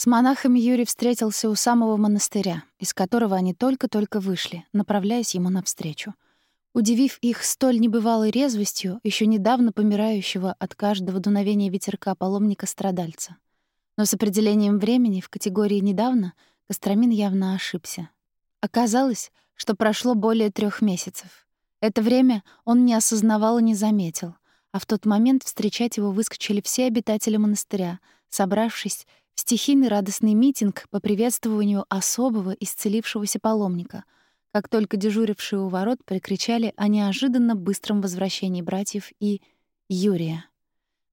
С монахами Юрий встретился у самого монастыря, из которого они только-только вышли, направляясь ему навстречу. Удивив их столь небывалой резвостью, еще недавно помирающего от каждого дуновения ветерка паломника-страдальца. Но с определением времени в категории «недавно» Костромин явно ошибся. Оказалось, что прошло более трех месяцев. Это время он не осознавал и не заметил, а в тот момент встречать его выскочили все обитатели монастыря, собравшись стихийный радостный митинг по приветствованию особого исцелившегося паломника, как только дежурившие у ворот прикричали о неожиданно быстром возвращении братьев и Юрия.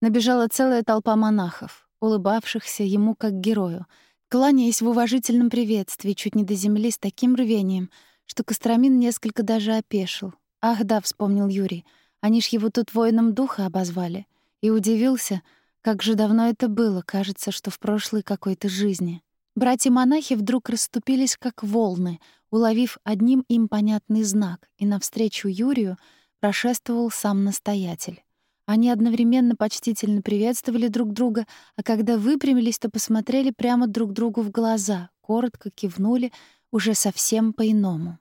Набежала целая толпа монахов, улыбавшихся ему как герою, кланяясь в уважительном приветствии чуть не до земли с таким рвением, что Костромин несколько даже опешил. «Ах да», — вспомнил Юрий, — «они ж его тут воином духа обозвали». И удивился — как же давно это было, кажется, что в прошлой какой-то жизни. Братья-монахи вдруг расступились как волны, уловив одним им понятный знак, и навстречу Юрию прошествовал сам настоятель. Они одновременно почтительно приветствовали друг друга, а когда выпрямились, то посмотрели прямо друг другу в глаза, коротко кивнули, уже совсем по-иному.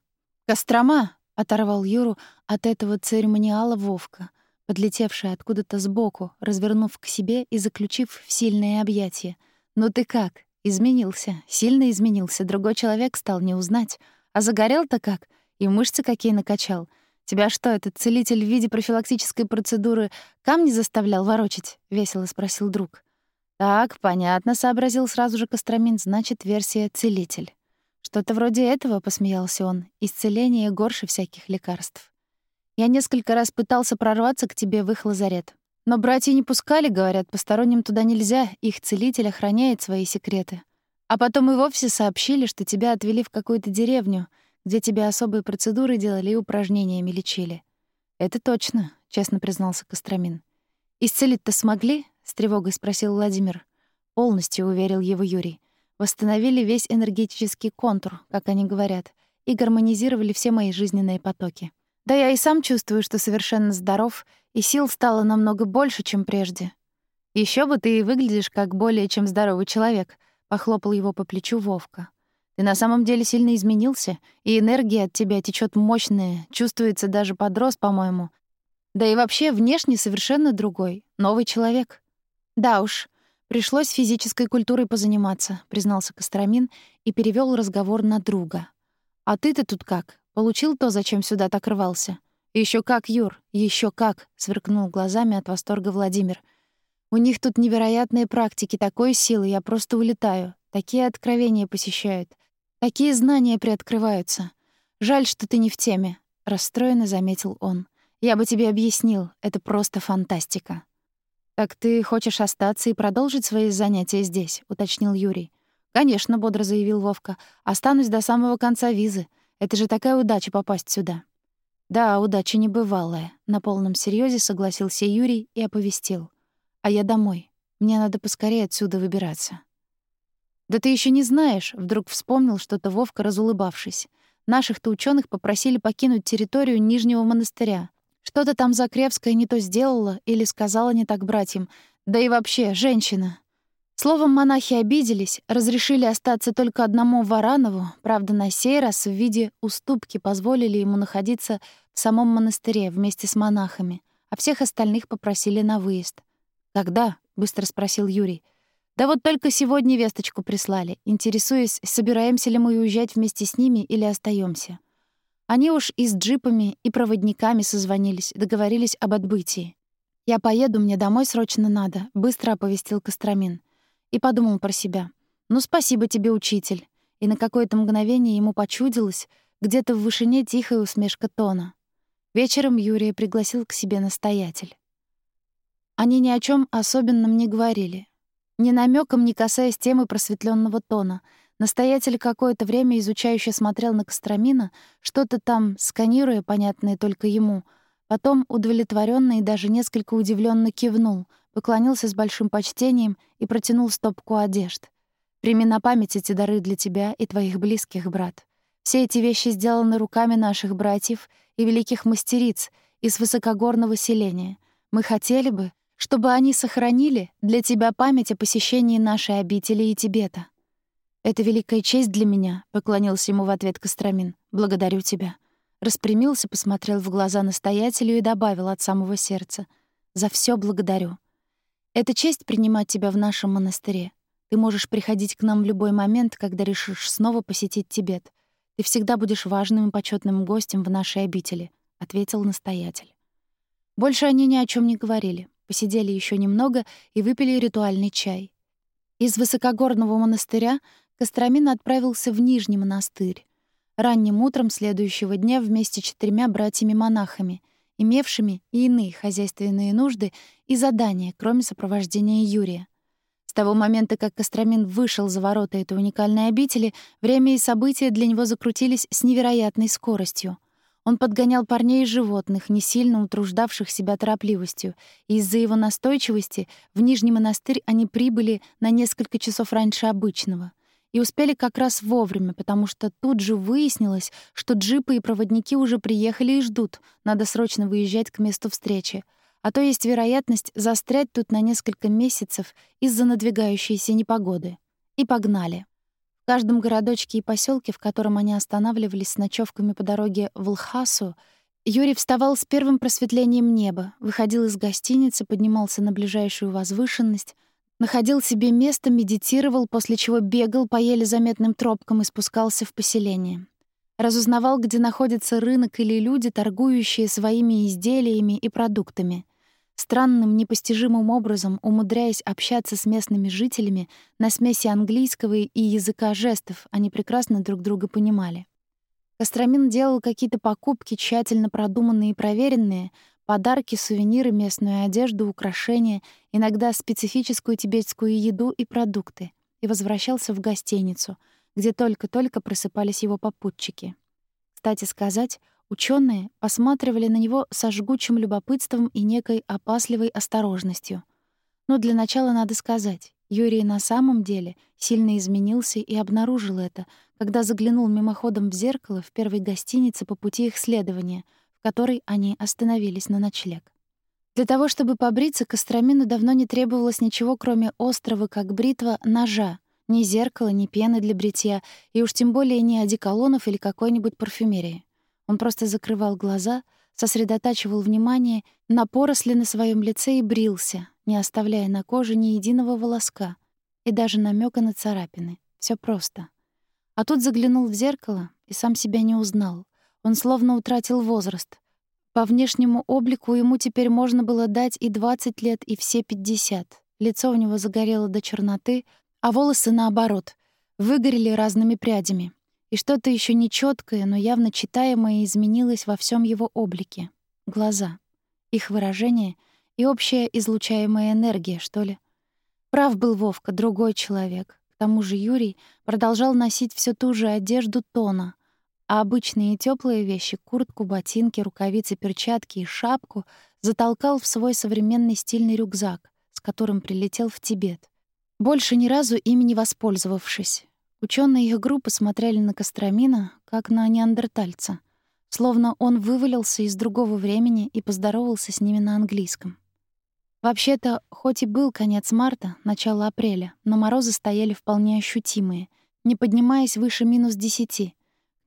«Кострома!» — оторвал Юру от этого церемониала Вовка — подлетевшая откуда-то сбоку, развернув к себе и заключив в сильные объятия. «Ну ты как? Изменился. Сильно изменился. Другой человек стал не узнать. А загорел-то как? И мышцы какие накачал. Тебя что, этот целитель в виде профилактической процедуры камни заставлял ворочать?» — весело спросил друг. «Так, понятно», — сообразил сразу же Костромин. «Значит, версия «целитель». «Что-то вроде этого», — посмеялся он. «Исцеление горше всяких лекарств». Я несколько раз пытался прорваться к тебе в их лазарет. Но братья не пускали, говорят, посторонним туда нельзя, их целитель охраняет свои секреты. А потом и вовсе сообщили, что тебя отвели в какую-то деревню, где тебе особые процедуры делали и упражнениями лечили. «Это точно», — честно признался Костромин. «Исцелить-то смогли?» — с тревогой спросил Владимир. Полностью уверил его Юрий. Восстановили весь энергетический контур, как они говорят, и гармонизировали все мои жизненные потоки. Да я и сам чувствую, что совершенно здоров, и сил стало намного больше, чем прежде. Еще бы ты и выглядишь как более чем здоровый человек, похлопал его по плечу Вовка. Ты на самом деле сильно изменился, и энергия от тебя течет мощная, чувствуется даже подрос, по-моему. Да и вообще внешне совершенно другой, новый человек. Да уж, пришлось физической культурой позаниматься, признался Костромин и перевел разговор на друга. А ты-то тут как? Получил то, зачем сюда так рвался? Еще как, Юр, еще как, сверкнул глазами от восторга Владимир. У них тут невероятные практики такой силы, я просто улетаю. Такие откровения посещают, такие знания приоткрываются. Жаль, что ты не в теме, расстроенно заметил он. Я бы тебе объяснил, это просто фантастика. Так ты хочешь остаться и продолжить свои занятия здесь, уточнил Юрий. Конечно, бодро заявил Вовка. Останусь до самого конца визы. Это же такая удача попасть сюда. Да, удача небывалая, на полном серьезе согласился Юрий и оповестил. А я домой. Мне надо поскорее отсюда выбираться. Да ты еще не знаешь, вдруг вспомнил что-то Вовка, разулыбавшись. Наших-то ученых попросили покинуть территорию Нижнего монастыря. Что-то там Закревская не то сделала или сказала не так братьям. Да и вообще, женщина. Словом, монахи обиделись, разрешили остаться только одному Варанову, правда, на сей раз в виде уступки позволили ему находиться в самом монастыре вместе с монахами, а всех остальных попросили на выезд. «Когда?» — быстро спросил Юрий. «Да вот только сегодня весточку прислали, интересуясь, собираемся ли мы уезжать вместе с ними или остаемся. Они уж и с джипами, и проводниками созвонились, договорились об отбытии. «Я поеду, мне домой срочно надо», — быстро оповестил Костромин и подумал про себя. «Ну, спасибо тебе, учитель». И на какое-то мгновение ему почудилось где-то в вышине тихая усмешка Тона. Вечером Юрия пригласил к себе настоятель. Они ни о чем особенном не говорили. Ни намеком не касаясь темы просветленного тона. Настоятель какое-то время изучающе смотрел на Костромина, что-то там сканируя, понятное только ему. Потом удовлетворенно и даже несколько удивленно кивнул — поклонился с большим почтением и протянул стопку одежд. «Прими на память эти дары для тебя и твоих близких, брат. Все эти вещи сделаны руками наших братьев и великих мастериц из высокогорного селения. Мы хотели бы, чтобы они сохранили для тебя память о посещении нашей обители и Тибета. «Это великая честь для меня», — поклонился ему в ответ Костромин. «Благодарю тебя». Распрямился, посмотрел в глаза настоятелю и добавил от самого сердца. «За все благодарю. Это честь принимать тебя в нашем монастыре. Ты можешь приходить к нам в любой момент, когда решишь снова посетить Тибет. Ты всегда будешь важным и почетным гостем в нашей обители», — ответил настоятель. Больше они ни о чем не говорили. Посидели еще немного и выпили ритуальный чай. Из высокогорного монастыря Костромин отправился в Нижний монастырь. Ранним утром следующего дня вместе с четырьмя братьями-монахами, имевшими и иные хозяйственные нужды и задания, кроме сопровождения Юрия. С того момента, как Костромин вышел за ворота этой уникальной обители, время и события для него закрутились с невероятной скоростью. Он подгонял парней и животных, не сильно утруждавших себя торопливостью, и из-за его настойчивости в Нижний монастырь они прибыли на несколько часов раньше обычного. И успели как раз вовремя, потому что тут же выяснилось, что джипы и проводники уже приехали и ждут, надо срочно выезжать к месту встречи. А то есть вероятность застрять тут на несколько месяцев из-за надвигающейся непогоды. И погнали. В каждом городочке и поселке, в котором они останавливались с ночевками по дороге в Лхасу, Юрий вставал с первым просветлением неба, выходил из гостиницы, поднимался на ближайшую возвышенность, находил себе место, медитировал, после чего бегал по еле заметным тропкам и спускался в поселение. Разузнавал, где находится рынок или люди, торгующие своими изделиями и продуктами. Странным, непостижимым образом, умудряясь общаться с местными жителями на смеси английского и языка жестов, они прекрасно друг друга понимали. Костромин делал какие-то покупки, тщательно продуманные и проверенные, подарки, сувениры, местную одежду, украшения, иногда специфическую тибетскую еду и продукты, и возвращался в гостиницу, где только-только просыпались его попутчики. Кстати сказать, Ученые посматривали на него со жгучим любопытством и некой опасливой осторожностью. Но для начала надо сказать, Юрий на самом деле сильно изменился и обнаружил это, когда заглянул мимоходом в зеркало в первой гостинице по пути их следования, в которой они остановились на ночлег. Для того, чтобы побриться, Костромину давно не требовалось ничего, кроме острого, как бритва, ножа, ни зеркала, ни пены для бритья, и уж тем более ни одеколонов или какой-нибудь парфюмерии. Он просто закрывал глаза, сосредотачивал внимание на поросли на своем лице и брился, не оставляя на коже ни единого волоска и даже намека на царапины. Все просто. А тут заглянул в зеркало и сам себя не узнал. Он словно утратил возраст. По внешнему облику ему теперь можно было дать и 20 лет, и все 50. Лицо у него загорело до черноты, а волосы, наоборот, выгорели разными прядями и что-то еще нечеткое, но явно читаемое изменилось во всем его облике. Глаза, их выражение и общая излучаемая энергия, что ли. Прав был Вовка, другой человек. К тому же Юрий продолжал носить всю ту же одежду тона, а обычные теплые вещи — куртку, ботинки, рукавицы, перчатки и шапку — затолкал в свой современный стильный рюкзак, с которым прилетел в Тибет. Больше ни разу ими не воспользовавшись. Ученые их группы смотрели на Костромина, как на неандертальца, словно он вывалился из другого времени и поздоровался с ними на английском. Вообще-то, хоть и был конец марта, начало апреля, но морозы стояли вполне ощутимые, не поднимаясь выше минус десяти.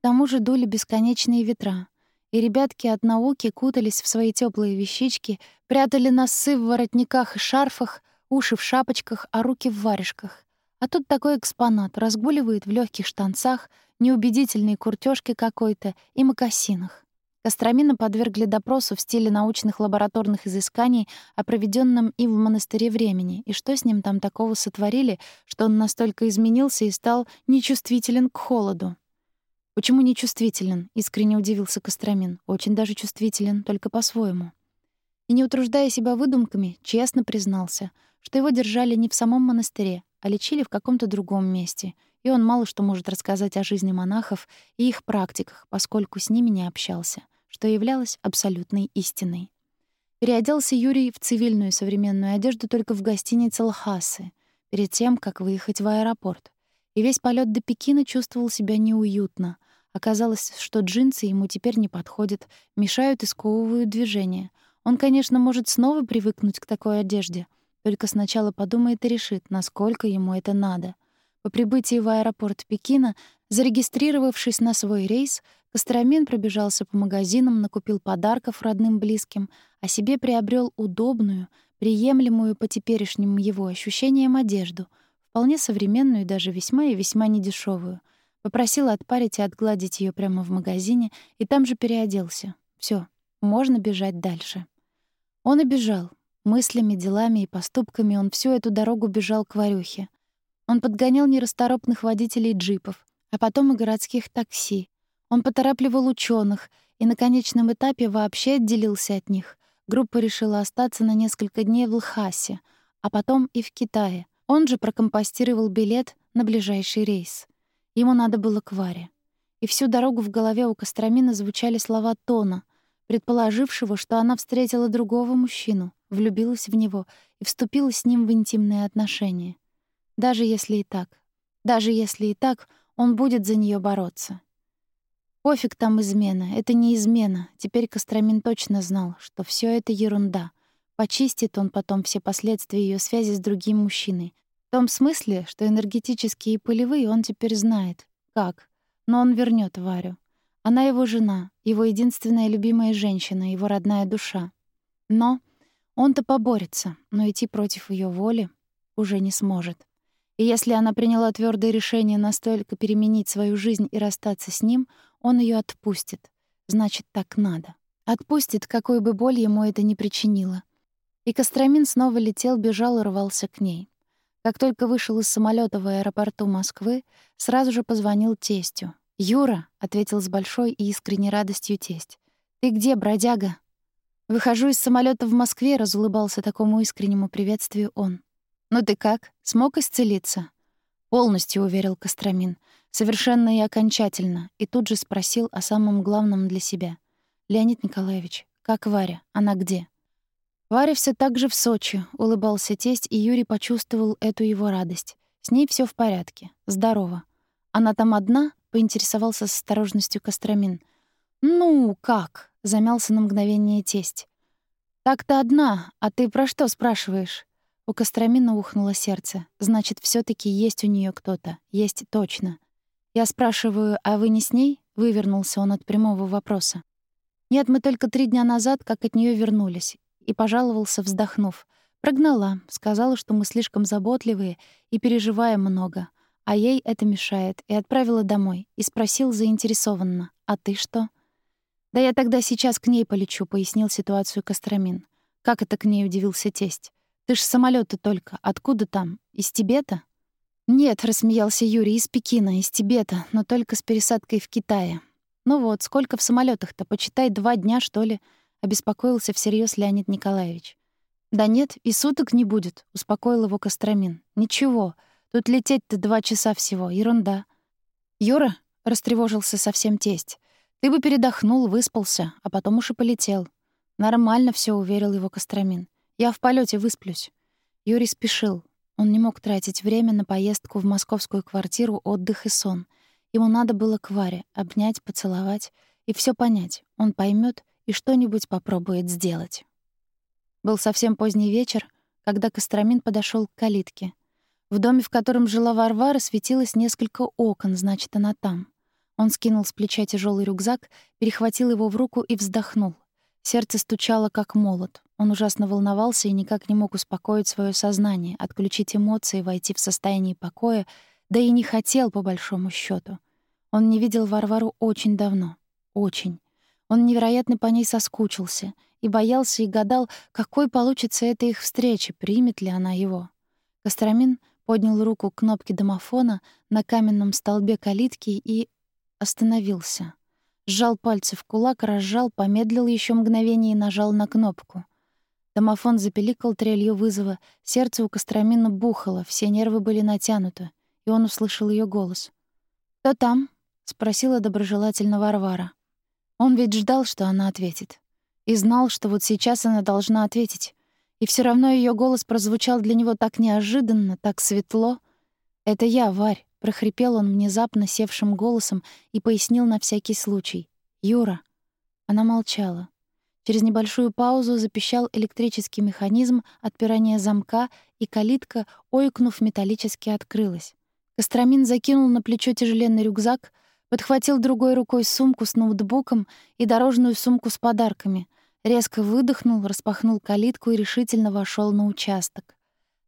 К тому же дули бесконечные ветра, и ребятки от науки кутались в свои теплые вещички, прятали носы в воротниках и шарфах, уши в шапочках, а руки в варежках. А тут такой экспонат разгуливает в легких штанцах, неубедительной куртёжке какой-то и мокасинах. Костромина подвергли допросу в стиле научных лабораторных изысканий о проведенном им в монастыре времени, и что с ним там такого сотворили, что он настолько изменился и стал нечувствителен к холоду. «Почему нечувствителен?» — искренне удивился Костромин. «Очень даже чувствителен, только по-своему». И не утруждая себя выдумками, честно признался, что его держали не в самом монастыре, а лечили в каком-то другом месте, и он мало что может рассказать о жизни монахов и их практиках, поскольку с ними не общался, что являлось абсолютной истиной. Переоделся Юрий в цивильную современную одежду только в гостинице Лхасы, перед тем, как выехать в аэропорт. И весь полет до Пекина чувствовал себя неуютно. Оказалось, что джинсы ему теперь не подходят, мешают и сковывают движение. Он, конечно, может снова привыкнуть к такой одежде — только сначала подумает и решит, насколько ему это надо. По прибытии в аэропорт Пекина, зарегистрировавшись на свой рейс, Костромин пробежался по магазинам, накупил подарков родным близким, а себе приобрел удобную, приемлемую по теперешним его ощущениям одежду, вполне современную и даже весьма и весьма недешевую. Попросил отпарить и отгладить ее прямо в магазине, и там же переоделся. Все, можно бежать дальше. Он и бежал. Мыслями, делами и поступками он всю эту дорогу бежал к Варюхе. Он подгонял нерасторопных водителей джипов, а потом и городских такси. Он поторапливал ученых и на конечном этапе вообще отделился от них. Группа решила остаться на несколько дней в Лхасе, а потом и в Китае. Он же прокомпостировал билет на ближайший рейс. Ему надо было к Варе. И всю дорогу в голове у Костромина звучали слова Тона, предположившего, что она встретила другого мужчину, влюбилась в него и вступила с ним в интимные отношения. Даже если и так. Даже если и так, он будет за нее бороться. Пофиг там измена, это не измена. Теперь Костромин точно знал, что все это ерунда. Почистит он потом все последствия ее связи с другим мужчиной. В том смысле, что энергетические и полевые он теперь знает. Как? Но он вернет Варю. Она его жена, его единственная любимая женщина, его родная душа. Но он-то поборется, но идти против ее воли уже не сможет. И если она приняла твердое решение настолько переменить свою жизнь и расстаться с ним, он ее отпустит. Значит, так надо. Отпустит, какой бы боль ему это ни причинило. И Костромин снова летел, бежал и рвался к ней. Как только вышел из самолета в аэропорту Москвы, сразу же позвонил тестю. «Юра», — ответил с большой и искренней радостью тесть, — «ты где, бродяга?» «Выхожу из самолета в Москве», — разулыбался такому искреннему приветствию он. «Ну ты как? Смог исцелиться?» «Полностью», — уверил Костромин. «Совершенно и окончательно». И тут же спросил о самом главном для себя. «Леонид Николаевич, как Варя? Она где?» «Варя все так же в Сочи», — улыбался тесть, и Юрий почувствовал эту его радость. «С ней все в порядке. Здорово. Она там одна?» — поинтересовался с осторожностью Костромин. «Ну, как?» — замялся на мгновение тесть. «Так-то одна, а ты про что спрашиваешь?» У Костромина ухнуло сердце. Значит, все таки есть у нее кто-то. Есть точно. Я спрашиваю, а вы не с ней? Вывернулся он от прямого вопроса. Нет, мы только три дня назад, как от нее вернулись. И пожаловался, вздохнув. Прогнала, сказала, что мы слишком заботливые и переживаем много. А ей это мешает. И отправила домой. И спросил заинтересованно. «А ты что?» «Да я тогда сейчас к ней полечу», — пояснил ситуацию Костромин. «Как это к ней?» — удивился тесть. Ты ж самолеты только. Откуда там? Из Тибета? Нет, рассмеялся Юрий, из Пекина, из Тибета, но только с пересадкой в Китае. Ну вот, сколько в самолетах-то? Почитай, два дня, что ли? Обеспокоился всерьез Леонид Николаевич. Да нет, и суток не будет, успокоил его Костромин. Ничего, тут лететь-то два часа всего, ерунда. Юра, растревожился совсем тесть. Ты бы передохнул, выспался, а потом уж и полетел. Нормально все, уверил его Костромин. Я в полете высплюсь. Юрий спешил. Он не мог тратить время на поездку в московскую квартиру, отдых и сон. Ему надо было к Варе обнять, поцеловать и все понять. Он поймет и что-нибудь попробует сделать. Был совсем поздний вечер, когда Костромин подошел к калитке. В доме, в котором жила Варвара, светилось несколько окон, значит, она там. Он скинул с плеча тяжелый рюкзак, перехватил его в руку и вздохнул. Сердце стучало, как молот. Он ужасно волновался и никак не мог успокоить свое сознание, отключить эмоции, войти в состояние покоя, да и не хотел, по большому счету. Он не видел Варвару очень давно. Очень. Он невероятно по ней соскучился и боялся и гадал, какой получится эта их встреча, примет ли она его. Костромин поднял руку к кнопке домофона на каменном столбе калитки и остановился. Сжал пальцы в кулак, разжал, помедлил еще мгновение и нажал на кнопку — Домофон запеликал трелью вызова, сердце у Костромина бухало, все нервы были натянуты, и он услышал ее голос. «Кто там?» — спросила доброжелательно Варвара. Он ведь ждал, что она ответит. И знал, что вот сейчас она должна ответить. И все равно ее голос прозвучал для него так неожиданно, так светло. «Это я, Варь», — прохрипел он внезапно севшим голосом и пояснил на всякий случай. «Юра». Она молчала. Через небольшую паузу запищал электрический механизм отпирания замка, и калитка, ойкнув металлически, открылась. Костромин закинул на плечо тяжеленный рюкзак, подхватил другой рукой сумку с ноутбуком и дорожную сумку с подарками, резко выдохнул, распахнул калитку и решительно вошел на участок.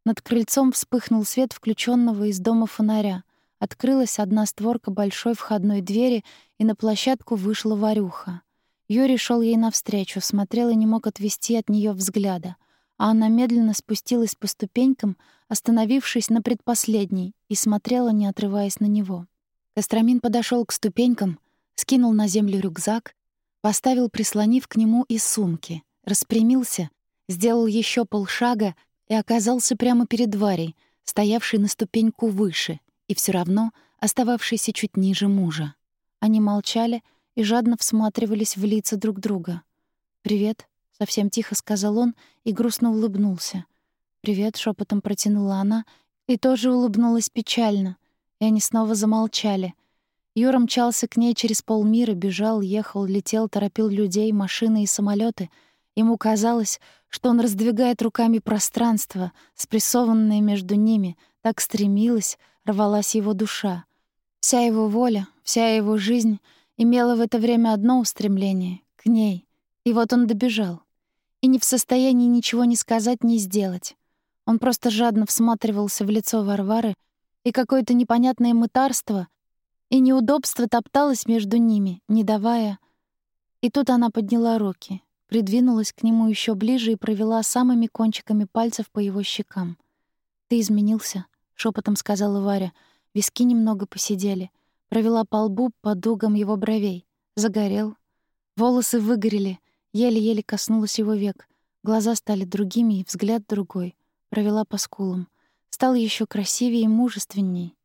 Над крыльцом вспыхнул свет включенного из дома фонаря. Открылась одна створка большой входной двери, и на площадку вышла Варюха. Юрий шел ей навстречу, смотрел и не мог отвести от нее взгляда. А она медленно спустилась по ступенькам, остановившись на предпоследней, и смотрела, не отрываясь на него. Костромин подошел к ступенькам, скинул на землю рюкзак, поставил, прислонив к нему и сумки, распрямился, сделал еще полшага и оказался прямо перед Варей, стоявшей на ступеньку выше и все равно остававшейся чуть ниже мужа. Они молчали и жадно всматривались в лица друг друга. «Привет», — совсем тихо сказал он и грустно улыбнулся. «Привет», — шепотом протянула она и тоже улыбнулась печально, и они снова замолчали. Юра мчался к ней через полмира, бежал, ехал, летел, торопил людей, машины и самолеты — Ему казалось, что он раздвигает руками пространство, спрессованное между ними, так стремилась, рвалась его душа. Вся его воля, вся его жизнь имела в это время одно устремление — к ней. И вот он добежал. И не в состоянии ничего не сказать, ни сделать. Он просто жадно всматривался в лицо Варвары, и какое-то непонятное мытарство и неудобство топталось между ними, не давая... И тут она подняла руки, придвинулась к нему еще ближе и провела самыми кончиками пальцев по его щекам. «Ты изменился», — шепотом сказала Варя. Виски немного посидели. Провела по лбу по дугам его бровей. Загорел. Волосы выгорели. Еле-еле коснулась его век. Глаза стали другими и взгляд другой. Провела по скулам. Стал еще красивее и мужественней.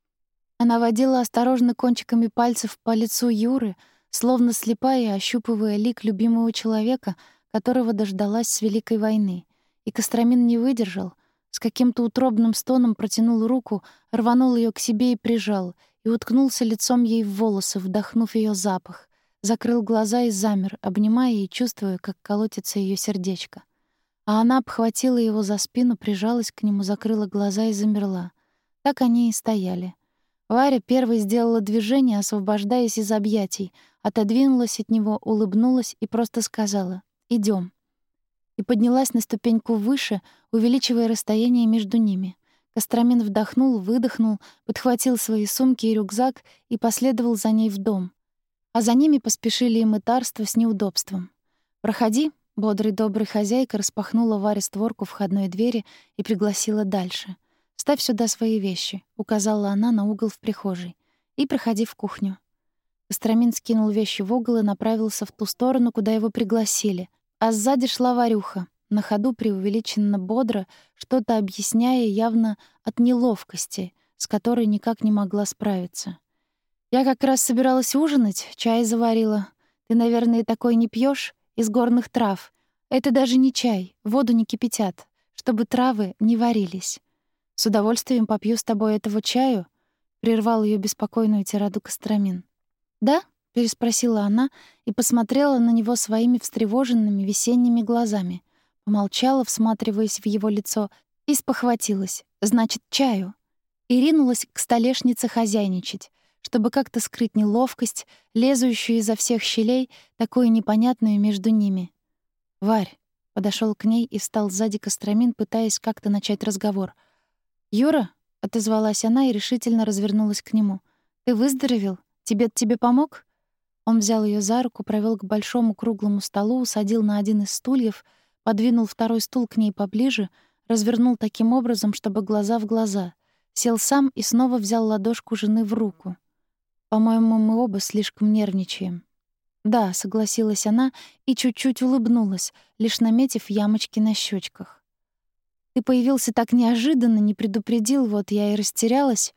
Она водила осторожно кончиками пальцев по лицу Юры, словно слепая, ощупывая лик любимого человека — которого дождалась с Великой войны. И Костромин не выдержал, с каким-то утробным стоном протянул руку, рванул ее к себе и прижал, и уткнулся лицом ей в волосы, вдохнув ее запах, закрыл глаза и замер, обнимая и чувствуя, как колотится ее сердечко. А она обхватила его за спину, прижалась к нему, закрыла глаза и замерла. Так они и стояли. Варя первой сделала движение, освобождаясь из объятий, отодвинулась от него, улыбнулась и просто сказала Идем. И поднялась на ступеньку выше, увеличивая расстояние между ними. Костромин вдохнул, выдохнул, подхватил свои сумки и рюкзак и последовал за ней в дом. А за ними поспешили и мытарство с неудобством. «Проходи», — бодрый добрый хозяйка распахнула Варе створку входной двери и пригласила дальше. «Ставь сюда свои вещи», — указала она на угол в прихожей. «И проходи в кухню». Костромин скинул вещи в угол и направился в ту сторону, куда его пригласили, а сзади шла Варюха, на ходу преувеличенно бодро, что-то объясняя явно от неловкости, с которой никак не могла справиться. «Я как раз собиралась ужинать, чай заварила. Ты, наверное, такой не пьешь Из горных трав. Это даже не чай, воду не кипятят, чтобы травы не варились. С удовольствием попью с тобой этого чаю», — прервал ее беспокойную тираду Костромин. «Да?» Переспросила она и посмотрела на него своими встревоженными весенними глазами. Помолчала, всматриваясь в его лицо, и спохватилась. Значит, чаю. И ринулась к столешнице хозяйничать, чтобы как-то скрыть неловкость, лезущую изо всех щелей, такую непонятную между ними. «Варь», — подошел к ней и встал сзади Костромин, пытаясь как-то начать разговор. «Юра», — отозвалась она и решительно развернулась к нему. «Ты выздоровел? Тебе тебе помог?» Он взял ее за руку, провел к большому круглому столу, усадил на один из стульев, подвинул второй стул к ней поближе, развернул таким образом, чтобы глаза в глаза, сел сам и снова взял ладошку жены в руку. «По-моему, мы оба слишком нервничаем». «Да», — согласилась она и чуть-чуть улыбнулась, лишь наметив ямочки на щечках. «Ты появился так неожиданно, не предупредил, вот я и растерялась.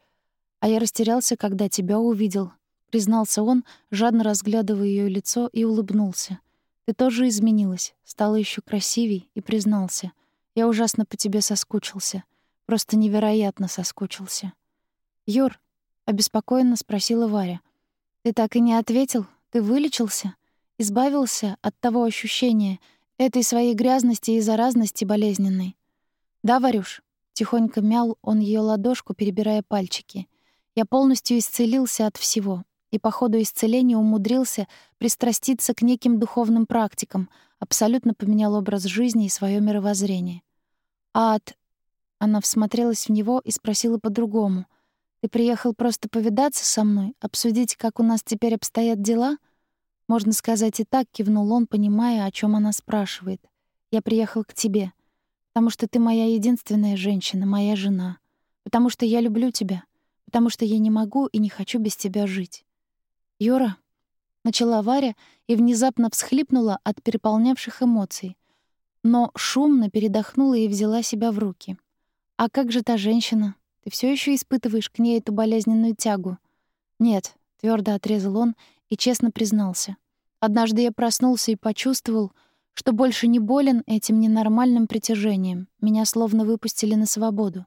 А я растерялся, когда тебя увидел», признался он, жадно разглядывая ее лицо, и улыбнулся. Ты тоже изменилась, стала еще красивей, и признался. Я ужасно по тебе соскучился. Просто невероятно соскучился. Юр, обеспокоенно спросила Варя. Ты так и не ответил? Ты вылечился? Избавился от того ощущения, этой своей грязности и заразности болезненной? Да, Варюш, тихонько мял он ее ладошку, перебирая пальчики. Я полностью исцелился от всего, и по ходу исцеления умудрился пристраститься к неким духовным практикам, абсолютно поменял образ жизни и свое мировоззрение. А от... Она всмотрелась в него и спросила по-другому. «Ты приехал просто повидаться со мной, обсудить, как у нас теперь обстоят дела?» Можно сказать и так, кивнул он, понимая, о чем она спрашивает. «Я приехал к тебе, потому что ты моя единственная женщина, моя жена, потому что я люблю тебя, потому что я не могу и не хочу без тебя жить». «Юра», — начала Варя и внезапно всхлипнула от переполнявших эмоций, но шумно передохнула и взяла себя в руки. «А как же та женщина? Ты все еще испытываешь к ней эту болезненную тягу?» «Нет», — твердо отрезал он и честно признался. Однажды я проснулся и почувствовал, что больше не болен этим ненормальным притяжением. Меня словно выпустили на свободу.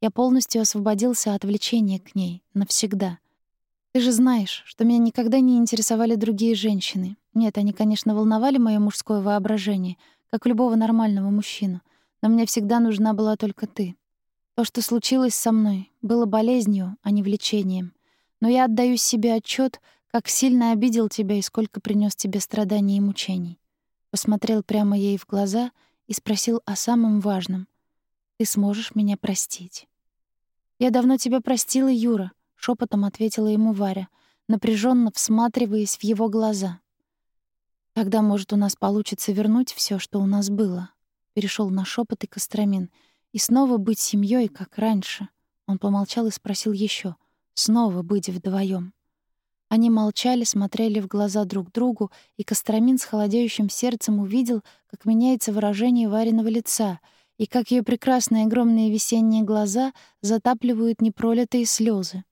Я полностью освободился от влечения к ней. Навсегда. Ты же знаешь, что меня никогда не интересовали другие женщины. Нет, они, конечно, волновали моё мужское воображение, как любого нормального мужчину. Но мне всегда нужна была только ты. То, что случилось со мной, было болезнью, а не влечением. Но я отдаю себе отчет, как сильно обидел тебя и сколько принес тебе страданий и мучений. Посмотрел прямо ей в глаза и спросил о самом важном. Ты сможешь меня простить? Я давно тебя простила, Юра, шепотом ответила ему Варя, напряженно всматриваясь в его глаза. Тогда, может, у нас получится вернуть все, что у нас было. Перешел на шепот и Костромин. И снова быть семьей, как раньше. Он помолчал и спросил еще: Снова быть вдвоем. Они молчали, смотрели в глаза друг другу, и Костромин с холодеющим сердцем увидел, как меняется выражение Вариного лица, и как ее прекрасные огромные весенние глаза затапливают непролитые слезы.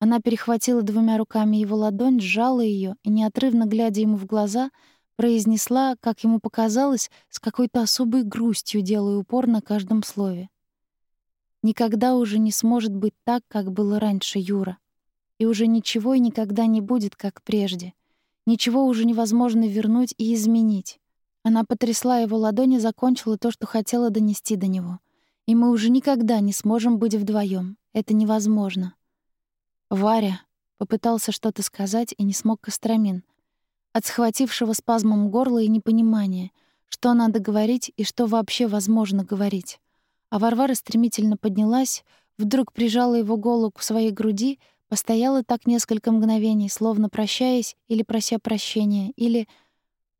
Она перехватила двумя руками его ладонь, сжала ее и, неотрывно глядя ему в глаза, произнесла, как ему показалось, с какой-то особой грустью, делая упор на каждом слове. «Никогда уже не сможет быть так, как было раньше, Юра и уже ничего и никогда не будет, как прежде. Ничего уже невозможно вернуть и изменить. Она потрясла его ладони закончила то, что хотела донести до него. И мы уже никогда не сможем быть вдвоем. Это невозможно. Варя попытался что-то сказать и не смог Костромин. От схватившего спазмом горла и непонимания, что надо говорить и что вообще возможно говорить. А Варвара стремительно поднялась, вдруг прижала его голову к своей груди, Постояла так несколько мгновений, словно прощаясь или прося прощения, или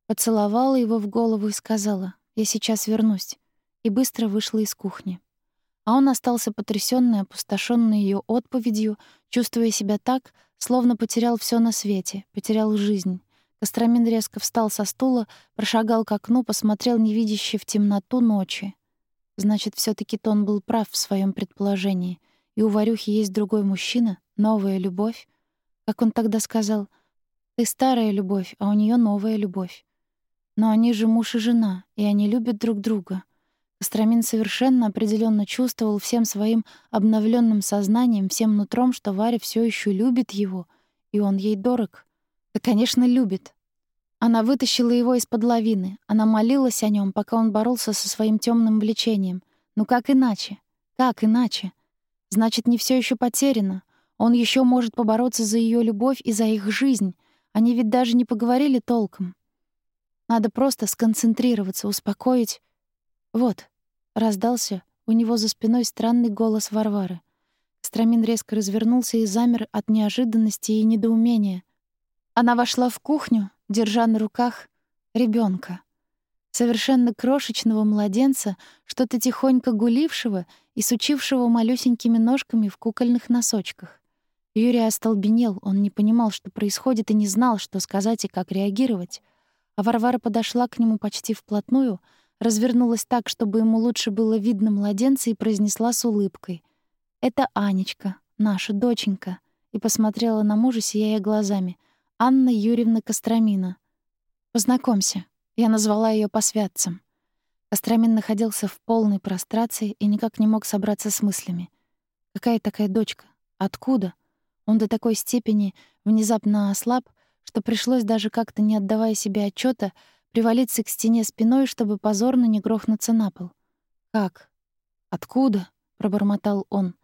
поцеловала его в голову и сказала «Я сейчас вернусь», и быстро вышла из кухни. А он остался потрясённый, опустошённый её отповедью, чувствуя себя так, словно потерял всё на свете, потерял жизнь. Костромин резко встал со стула, прошагал к окну, посмотрел невидяще в темноту ночи. Значит, всё таки Тон был прав в своём предположении, и у Варюхи есть другой мужчина, Новая любовь? Как он тогда сказал? Ты старая любовь, а у нее новая любовь. Но они же муж и жена, и они любят друг друга. Костромин совершенно определенно чувствовал всем своим обновленным сознанием, всем нутром, что Варя все еще любит его, и он ей дорог. Да, конечно, любит. Она вытащила его из-под лавины. Она молилась о нем, пока он боролся со своим темным влечением. Ну как иначе? Как иначе? Значит, не все еще потеряно. Он еще может побороться за ее любовь и за их жизнь. Они ведь даже не поговорили толком. Надо просто сконцентрироваться, успокоить. Вот, раздался у него за спиной странный голос Варвары. Страмин резко развернулся и замер от неожиданности и недоумения. Она вошла в кухню, держа на руках ребенка, совершенно крошечного младенца, что-то тихонько гулившего и сучившего малюсенькими ножками в кукольных носочках. Юрий остолбенел, он не понимал, что происходит, и не знал, что сказать и как реагировать. А Варвара подошла к нему почти вплотную, развернулась так, чтобы ему лучше было видно младенца, и произнесла с улыбкой. «Это Анечка, наша доченька», и посмотрела на мужа, сияя глазами. «Анна Юрьевна Костромина. Познакомься». Я назвала ее по святцам. Костромин находился в полной прострации и никак не мог собраться с мыслями. Какая такая дочка? Откуда? Он до такой степени внезапно ослаб, что пришлось даже как-то не отдавая себе отчета привалиться к стене спиной, чтобы позорно не грохнуться на пол. «Как? Откуда?» — пробормотал он.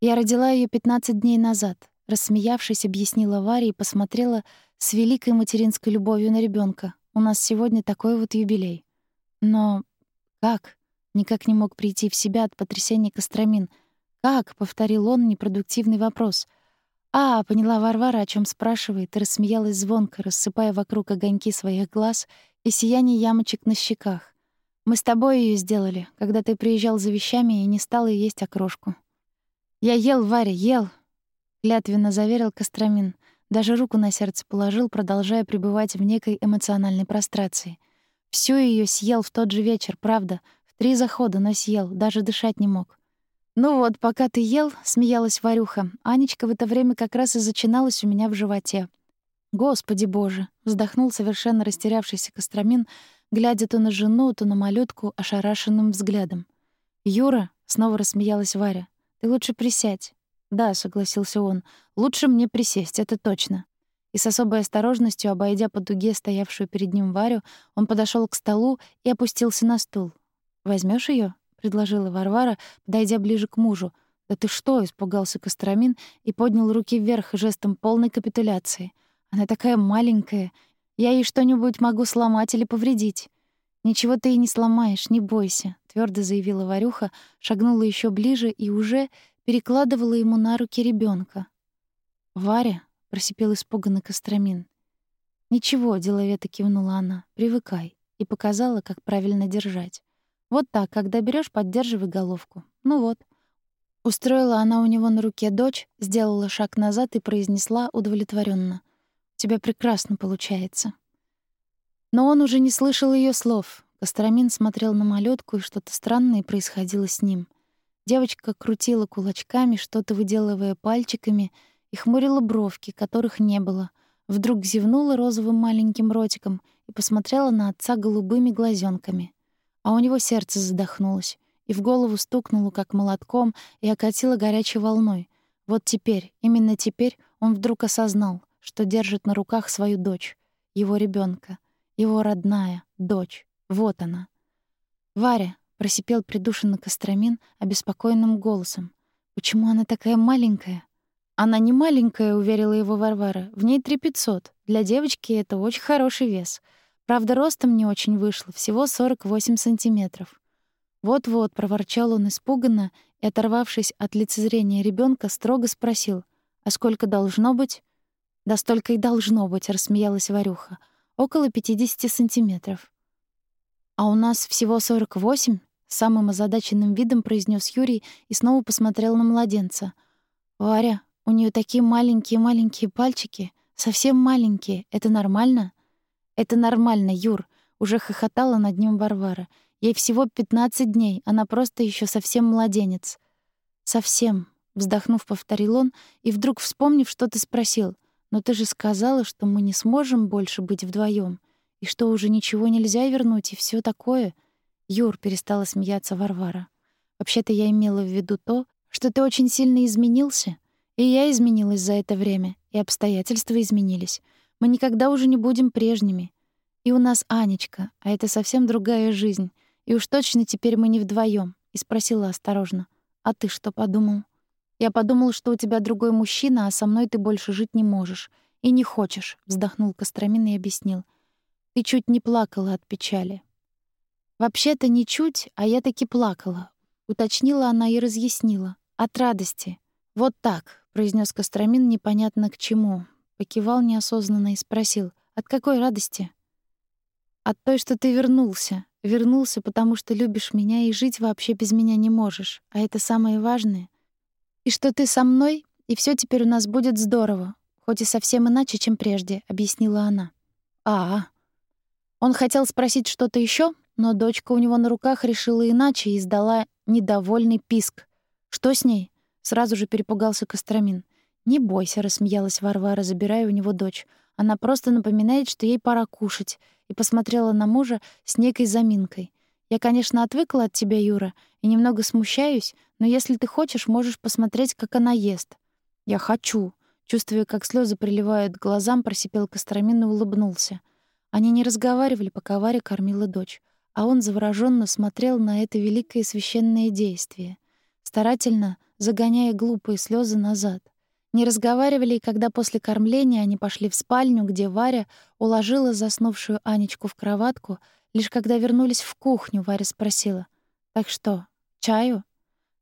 Я родила ее 15 дней назад. Рассмеявшись, объяснила Варя и посмотрела с великой материнской любовью на ребенка. У нас сегодня такой вот юбилей. Но как? Никак не мог прийти в себя от потрясения Костромин. «Как?» — повторил он непродуктивный вопрос. «А, поняла Варвара, о чем спрашивает, и рассмеялась звонко, рассыпая вокруг огоньки своих глаз и сияние ямочек на щеках. Мы с тобой ее сделали, когда ты приезжал за вещами и не стал и есть окрошку». «Я ел, Варя, ел!» — клятвенно заверил Костромин. Даже руку на сердце положил, продолжая пребывать в некой эмоциональной прострации. Всю ее съел в тот же вечер, правда, в три захода, но съел, даже дышать не мог. «Ну вот, пока ты ел», — смеялась Варюха, Анечка в это время как раз и зачиналась у меня в животе. «Господи боже!» — вздохнул совершенно растерявшийся Костромин, глядя то на жену, то на малютку ошарашенным взглядом. «Юра!» — снова рассмеялась Варя. «Ты лучше присядь». «Да», — согласился он, — «лучше мне присесть, это точно». И с особой осторожностью, обойдя по дуге стоявшую перед ним Варю, он подошел к столу и опустился на стул. Возьмешь ее? Предложила Варвара, подойдя ближе к мужу. «Да ты что?» — испугался Костромин и поднял руки вверх жестом полной капитуляции. «Она такая маленькая. Я ей что-нибудь могу сломать или повредить». «Ничего ты и не сломаешь, не бойся», — твердо заявила Варюха, шагнула еще ближе и уже перекладывала ему на руки ребенка. «Варя», — просипел испуганный Костромин. «Ничего», — деловито кивнула она, — «привыкай», и показала, как правильно держать. Вот так, когда берешь, поддерживай головку. Ну вот. Устроила она у него на руке дочь, сделала шаг назад и произнесла удовлетворенно: «У тебя прекрасно получается». Но он уже не слышал ее слов. Костромин смотрел на малютку, и что-то странное происходило с ним. Девочка крутила кулачками, что-то выделывая пальчиками, и хмурила бровки, которых не было. Вдруг зевнула розовым маленьким ротиком и посмотрела на отца голубыми глазенками а у него сердце задохнулось, и в голову стукнуло, как молотком, и окатило горячей волной. Вот теперь, именно теперь он вдруг осознал, что держит на руках свою дочь, его ребенка, его родная дочь. Вот она. «Варя», — просипел придушенно Костромин обеспокоенным голосом, «почему она такая маленькая?» «Она не маленькая», — уверила его Варвара. «В ней три пятьсот. Для девочки это очень хороший вес. Правда, ростом не очень вышло, всего 48 сантиметров. «Вот-вот», — проворчал он испуганно и, оторвавшись от лицезрения ребенка, строго спросил, «А сколько должно быть?» «Да столько и должно быть», — рассмеялась Варюха. «Около 50 сантиметров». «А у нас всего 48?» — самым озадаченным видом произнес Юрий и снова посмотрел на младенца. «Варя, у нее такие маленькие-маленькие пальчики, совсем маленькие. Это нормально?» «Это нормально, Юр», — уже хохотала над ним Варвара. «Ей всего 15 дней, она просто еще совсем младенец». «Совсем», — вздохнув, повторил он, и вдруг, вспомнив, что-то спросил. «Но ты же сказала, что мы не сможем больше быть вдвоем, и что уже ничего нельзя вернуть, и все такое». «Юр», — перестала смеяться Варвара. «Вообще-то я имела в виду то, что ты очень сильно изменился, и я изменилась за это время, и обстоятельства изменились. Мы никогда уже не будем прежними. И у нас Анечка, а это совсем другая жизнь. И уж точно теперь мы не вдвоем. И спросила осторожно. «А ты что подумал?» «Я подумал, что у тебя другой мужчина, а со мной ты больше жить не можешь. И не хочешь», — вздохнул Костромин и объяснил. «Ты чуть не плакала от печали». «Вообще-то не чуть, а я таки плакала», — уточнила она и разъяснила. «От радости». «Вот так», — произнес Костромин непонятно к чему, Покивал неосознанно и спросил, «От какой радости?» «От той, что ты вернулся. Вернулся, потому что любишь меня и жить вообще без меня не можешь. А это самое важное. И что ты со мной, и все теперь у нас будет здорово, хоть и совсем иначе, чем прежде», — объяснила она. «А, -а. Он хотел спросить что-то еще, но дочка у него на руках решила иначе и издала недовольный писк. «Что с ней?» — сразу же перепугался Костромин. «Не бойся», — рассмеялась Варвара, забирая у него дочь. «Она просто напоминает, что ей пора кушать», и посмотрела на мужа с некой заминкой. «Я, конечно, отвыкла от тебя, Юра, и немного смущаюсь, но если ты хочешь, можешь посмотреть, как она ест». «Я хочу», — чувствуя, как слезы приливают к глазам, просипел Костромин и улыбнулся. Они не разговаривали, пока Варя кормила дочь, а он завороженно смотрел на это великое священное действие. Старательно, загоняя глупые слезы назад. Не разговаривали, и когда после кормления они пошли в спальню, где Варя уложила заснувшую Анечку в кроватку, лишь когда вернулись в кухню, Варя спросила: "Так что, чаю?"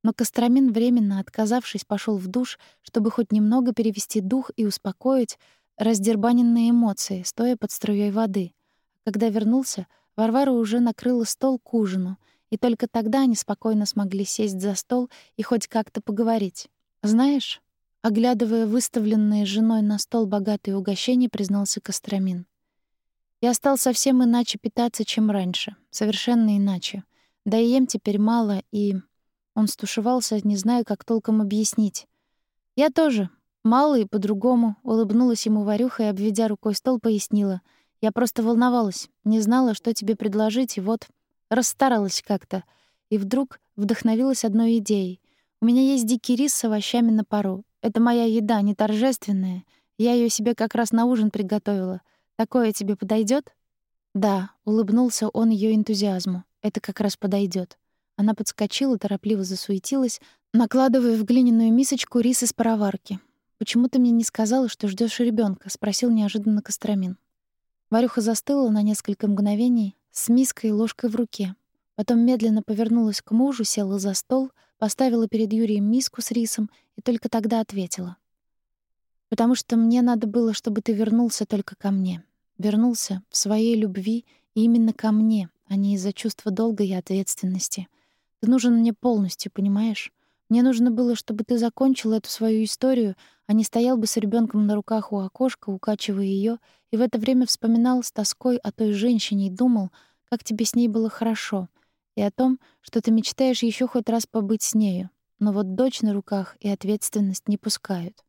Но Костромин, временно отказавшись, пошел в душ, чтобы хоть немного перевести дух и успокоить раздербаненные эмоции, стоя под струей воды. Когда вернулся, Варвара уже накрыла стол к ужину, и только тогда они спокойно смогли сесть за стол и хоть как-то поговорить. «Знаешь, Оглядывая выставленные женой на стол богатые угощения, признался Костромин. «Я стал совсем иначе питаться, чем раньше. Совершенно иначе. Да и ем теперь мало, и...» Он стушевался, не зная, как толком объяснить. «Я тоже. Мало и по-другому», — улыбнулась ему Варюха и, обведя рукой стол, пояснила. «Я просто волновалась, не знала, что тебе предложить, и вот расстаралась как-то. И вдруг вдохновилась одной идеей. У меня есть дикий рис с овощами на пару. Это моя еда, не торжественная. Я ее себе как раз на ужин приготовила. Такое тебе подойдет? Да, улыбнулся он ее энтузиазму. Это как раз подойдет. Она подскочила, торопливо засуетилась, накладывая в глиняную мисочку рис из пароварки. «Почему ты мне не сказала, что ждешь ребенка? спросил неожиданно Костромин. Варюха застыла на несколько мгновений с миской и ложкой в руке. Потом медленно повернулась к мужу, села за стол — поставила перед Юрием миску с рисом и только тогда ответила. «Потому что мне надо было, чтобы ты вернулся только ко мне. Вернулся в своей любви и именно ко мне, а не из-за чувства долга и ответственности. Ты нужен мне полностью, понимаешь? Мне нужно было, чтобы ты закончил эту свою историю, а не стоял бы с ребенком на руках у окошка, укачивая ее, и в это время вспоминал с тоской о той женщине и думал, как тебе с ней было хорошо, и о том, что ты мечтаешь еще хоть раз побыть с нею, но вот дочь на руках и ответственность не пускают.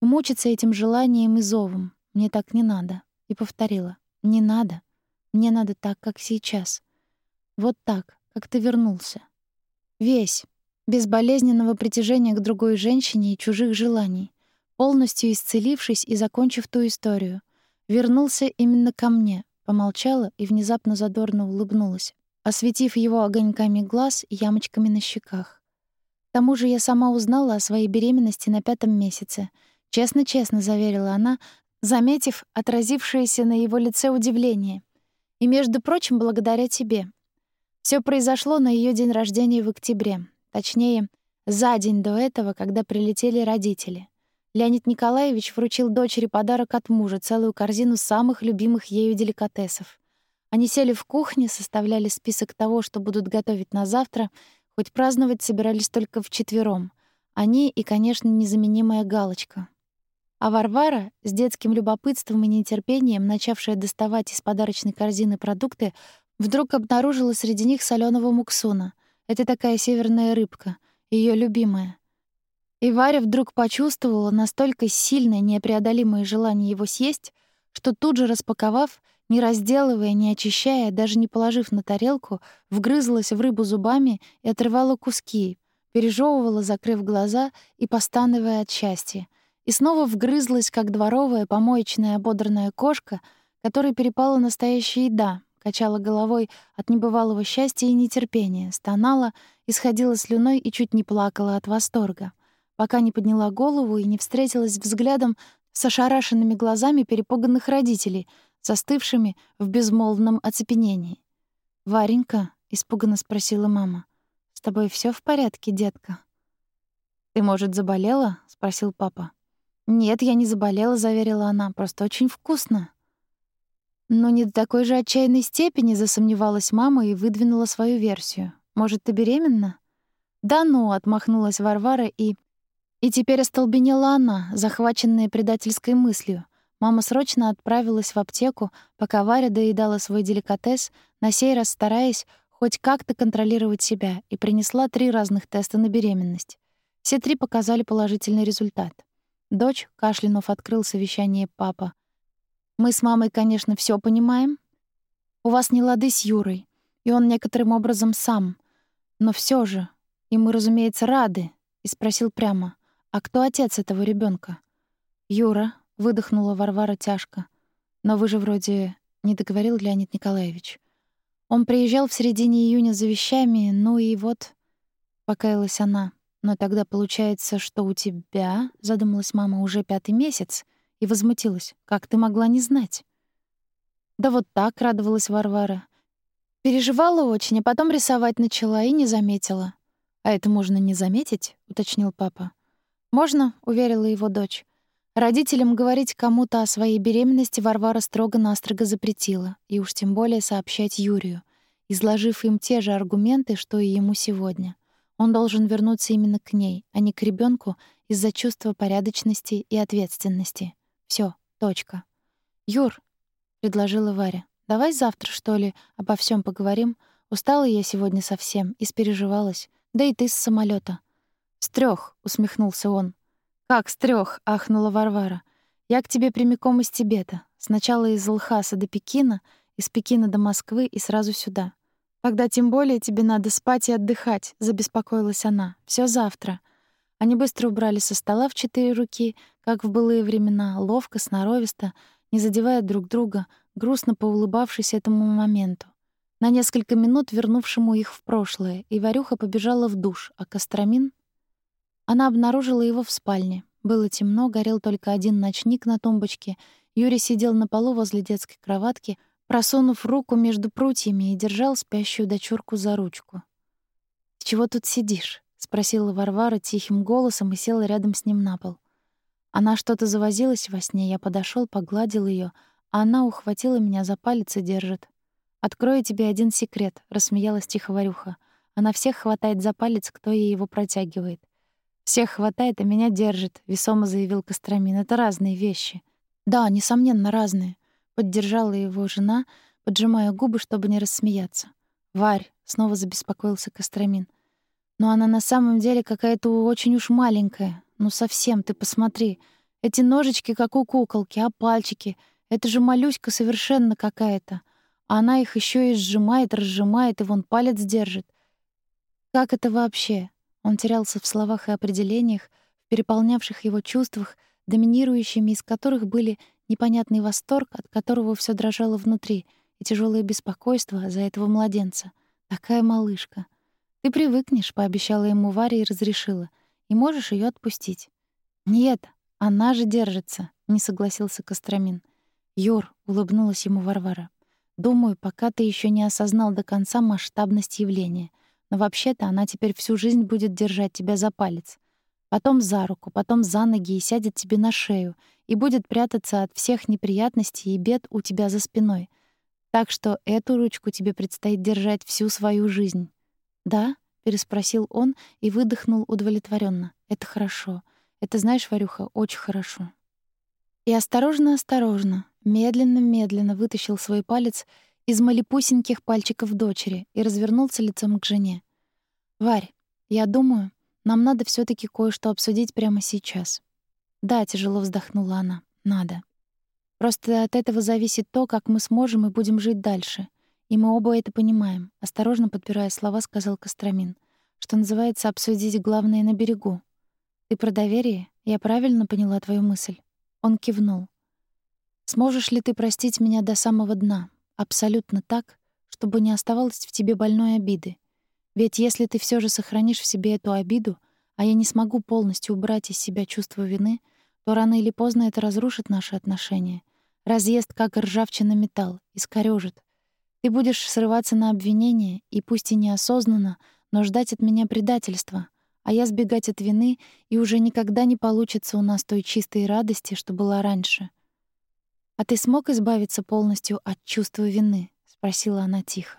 И мучиться этим желанием и зовом мне так не надо. И повторила: "Не надо. Мне надо так, как сейчас. Вот так, как ты вернулся. Весь, без болезненного притяжения к другой женщине и чужих желаний, полностью исцелившись и закончив ту историю, вернулся именно ко мне". Помолчала и внезапно задорно улыбнулась осветив его огоньками глаз и ямочками на щеках. К тому же я сама узнала о своей беременности на пятом месяце. Честно-честно заверила она, заметив отразившееся на его лице удивление. И, между прочим, благодаря тебе. Все произошло на ее день рождения в октябре. Точнее, за день до этого, когда прилетели родители. Леонид Николаевич вручил дочери подарок от мужа, целую корзину самых любимых ею деликатесов. Они сели в кухне, составляли список того, что будут готовить на завтра, хоть праздновать собирались только вчетвером. Они и, конечно, незаменимая галочка. А Варвара, с детским любопытством и нетерпением, начавшая доставать из подарочной корзины продукты, вдруг обнаружила среди них соленого муксуна. Это такая северная рыбка, ее любимая. И Варя вдруг почувствовала настолько сильное непреодолимое желание его съесть, что тут же распаковав, не разделывая, не очищая, даже не положив на тарелку, вгрызлась в рыбу зубами и отрывала куски, пережевывала, закрыв глаза и постановая от счастья. И снова вгрызлась, как дворовая помоечная ободранная кошка, которой перепала настоящая еда, качала головой от небывалого счастья и нетерпения, стонала, исходила слюной и чуть не плакала от восторга, пока не подняла голову и не встретилась взглядом с ошарашенными глазами перепуганных родителей — застывшими в безмолвном оцепенении. «Варенька?» — испуганно спросила мама. «С тобой все в порядке, детка?» «Ты, может, заболела?» — спросил папа. «Нет, я не заболела», — заверила она. «Просто очень вкусно». Но не до такой же отчаянной степени засомневалась мама и выдвинула свою версию. «Может, ты беременна?» «Да ну», — отмахнулась Варвара и... И теперь остолбенела она, захваченная предательской мыслью. Мама срочно отправилась в аптеку, пока Варя доедала свой деликатес, на сей раз стараясь хоть как-то контролировать себя, и принесла три разных теста на беременность. Все три показали положительный результат. Дочь, кашлянув, открыл совещание папа. «Мы с мамой, конечно, все понимаем. У вас не лады с Юрой, и он некоторым образом сам. Но все же, и мы, разумеется, рады», и спросил прямо, «А кто отец этого ребенка? «Юра», Выдохнула Варвара тяжко. Но вы же вроде не договорил Леонид Николаевич. Он приезжал в середине июня за вещами, ну и вот, покаялась она. Но тогда получается, что у тебя, задумалась мама, уже пятый месяц, и возмутилась. Как ты могла не знать? Да вот так радовалась Варвара. Переживала очень, а потом рисовать начала и не заметила. А это можно не заметить, уточнил папа. Можно, уверила его дочь. Родителям говорить кому-то о своей беременности Варвара строго-настрого запретила, и уж тем более сообщать Юрию, изложив им те же аргументы, что и ему сегодня. Он должен вернуться именно к ней, а не к ребенку из-за чувства порядочности и ответственности. Все, точка. «Юр», — предложила Варя, — «давай завтра, что ли, обо всем поговорим? Устала я сегодня совсем, испереживалась. Да и ты с самолета. «С трех, усмехнулся он. «Как с трех? ахнула Варвара. «Я к тебе прямиком из Тибета. Сначала из Лхаса до Пекина, из Пекина до Москвы и сразу сюда. Когда тем более тебе надо спать и отдыхать», — забеспокоилась она. Все завтра». Они быстро убрали со стола в четыре руки, как в былые времена, ловко, сноровисто, не задевая друг друга, грустно поулыбавшись этому моменту. На несколько минут вернувшему их в прошлое, и Варюха побежала в душ, а Костромин... Она обнаружила его в спальне. Было темно, горел только один ночник на тумбочке. Юрий сидел на полу возле детской кроватки, просунув руку между прутьями и держал спящую дочурку за ручку. «С чего тут сидишь?» — спросила Варвара тихим голосом и села рядом с ним на пол. Она что-то завозилась во сне, я подошел, погладил ее, а она ухватила меня за палец и держит. «Открою тебе один секрет», — рассмеялась тихо Варюха. «Она всех хватает за палец, кто ей его протягивает». «Всех хватает, а меня держит», — весомо заявил Костромин. «Это разные вещи». «Да, несомненно, разные. Поддержала его жена, поджимая губы, чтобы не рассмеяться. «Варь», — снова забеспокоился Костромин. «Но она на самом деле какая-то очень уж маленькая. Ну совсем, ты посмотри. Эти ножички, как у куколки, а пальчики — это же малюська совершенно какая-то. А она их еще и сжимает, разжимает, и вон палец держит. Как это вообще?» Он терялся в словах и определениях, в переполнявших его чувствах, доминирующими из которых были непонятный восторг, от которого все дрожало внутри, и тяжелое беспокойство за этого младенца. Такая малышка. «Ты привыкнешь», — пообещала ему Варя и разрешила. «И можешь ее отпустить». «Нет, она же держится», — не согласился Костромин. «Юр», — улыбнулась ему Варвара, — «думаю, пока ты еще не осознал до конца масштабность явления. Вообще-то она теперь всю жизнь будет держать тебя за палец потом за руку, потом за ноги и сядет тебе на шею и будет прятаться от всех неприятностей и бед у тебя за спиной. Так что эту ручку тебе предстоит держать всю свою жизнь. «Да?» — переспросил он и выдохнул удовлетворенно. «Это хорошо. Это, знаешь, Варюха, очень хорошо». И осторожно-осторожно, медленно-медленно вытащил свой палец из малепусеньких пальчиков дочери и развернулся лицом к жене. «Варь, я думаю, нам надо все таки кое-что обсудить прямо сейчас. Да, тяжело вздохнула она. Надо. Просто от этого зависит то, как мы сможем и будем жить дальше. И мы оба это понимаем, осторожно подбирая слова, сказал Костромин. Что называется, обсудить главное на берегу. Ты про доверие? Я правильно поняла твою мысль? Он кивнул. Сможешь ли ты простить меня до самого дна? Абсолютно так, чтобы не оставалось в тебе больной обиды, ведь если ты все же сохранишь в себе эту обиду, а я не смогу полностью убрать из себя чувство вины, то рано или поздно это разрушит наши отношения, разъест как ржавчина металл, искорёжит. Ты будешь срываться на обвинения, и пусть и неосознанно, но ждать от меня предательства, а я сбегать от вины, и уже никогда не получится у нас той чистой радости, что была раньше. «А ты смог избавиться полностью от чувства вины?» — спросила она тихо.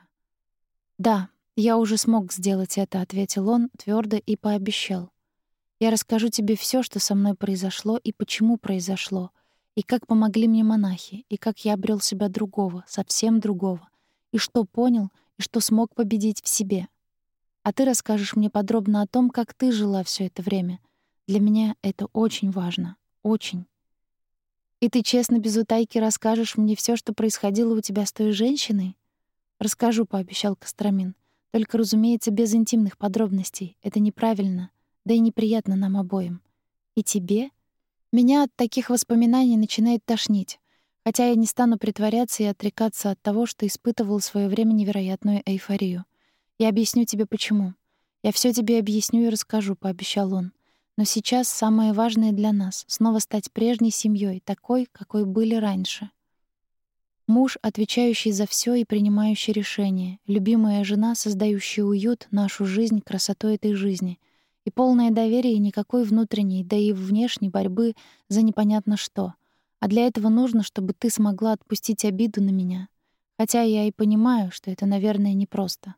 «Да», «Я уже смог сделать это», — ответил он твердо и пообещал. «Я расскажу тебе все, что со мной произошло и почему произошло, и как помогли мне монахи, и как я обрел себя другого, совсем другого, и что понял, и что смог победить в себе. А ты расскажешь мне подробно о том, как ты жила все это время. Для меня это очень важно, очень. И ты честно без утайки расскажешь мне все, что происходило у тебя с той женщиной? Расскажу, пообещал Костромин. Только, разумеется, без интимных подробностей. Это неправильно, да и неприятно нам обоим. И тебе? Меня от таких воспоминаний начинает тошнить. Хотя я не стану притворяться и отрекаться от того, что испытывал в своё время невероятную эйфорию. Я объясню тебе почему. «Я все тебе объясню и расскажу», — пообещал он. «Но сейчас самое важное для нас — снова стать прежней семьей, такой, какой были раньше». Муж, отвечающий за все и принимающий решения, любимая жена, создающая уют, нашу жизнь, красоту этой жизни, и полное доверие и никакой внутренней, да и внешней борьбы за непонятно что. А для этого нужно, чтобы ты смогла отпустить обиду на меня. Хотя я и понимаю, что это, наверное, непросто.